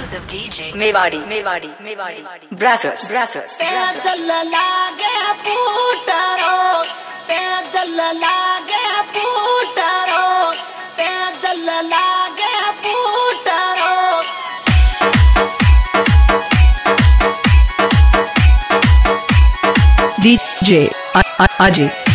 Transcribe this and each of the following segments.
exclusive DJ. Mewadi, Mewadi, Mewadi, Brassers, Brassers. तेरा दिल लागे फूटरो, तेरा दिल लागे फूटरो, तेरा दिल लागे फूटरो. DJ Ajay.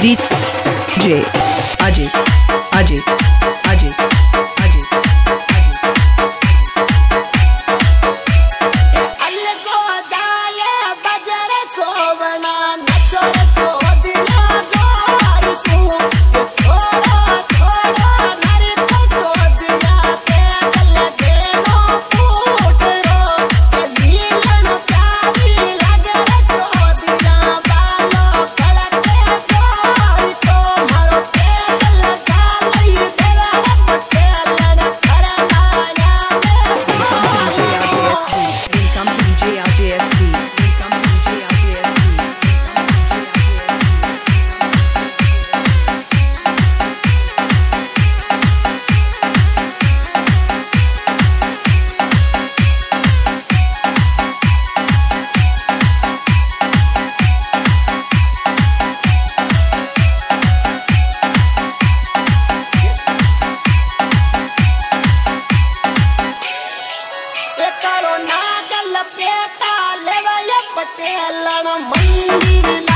DJ Ajay Ajay Get the my living.